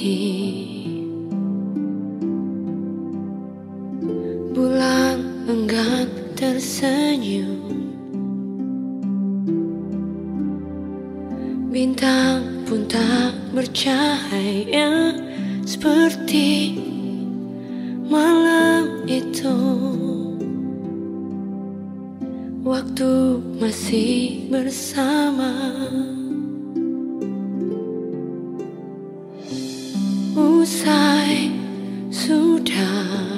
hati. Bulan enggan tersenyum. Bintang pun tak bercahaya Seperti malam itu. Waktu masih bersama. Usai sudah.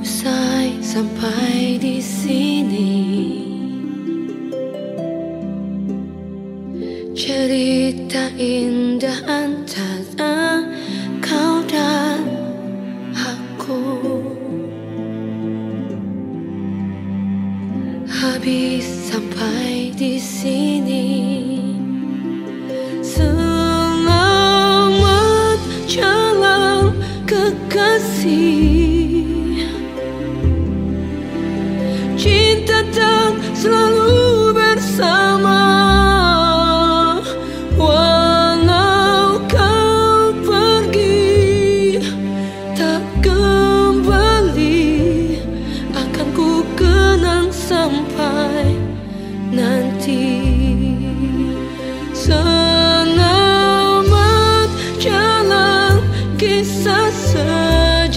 Usai sampai di sini. Cerita indah antara kau dan aku. Habis sampai di sini Cinta tak selalu bersama. Walau kau pergi Tak kembali. Akan ku kenang sampai nanti. Selamat jalan kisah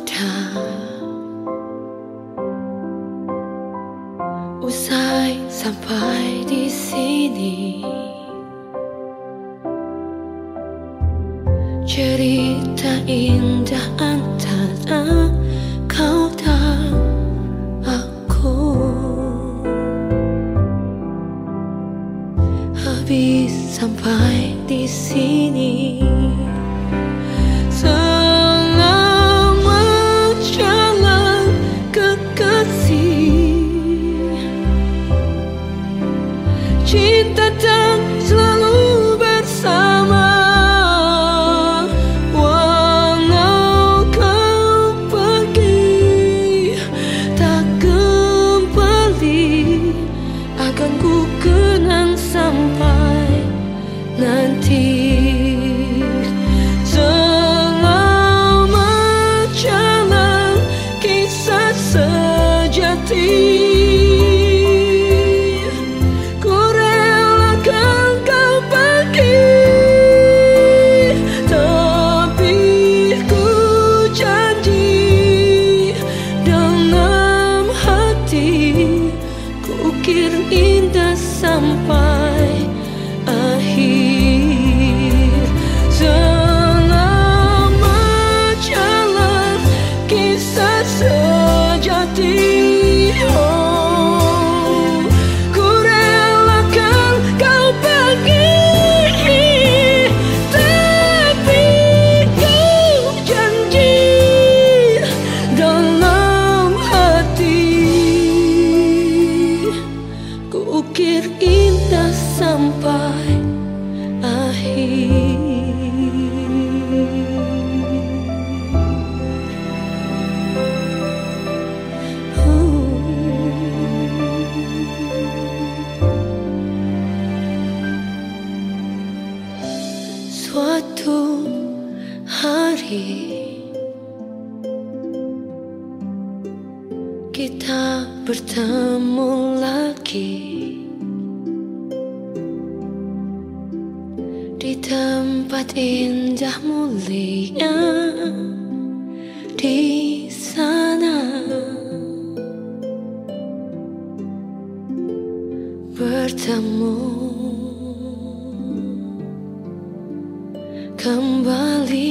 sudah. Usai sampai di sini. Cerita indah antara kau dan aku. Habis sampai di sini empty. Hari kita bertemu lagi. Di tempat indah mulia di sana. Bertemu. Kembali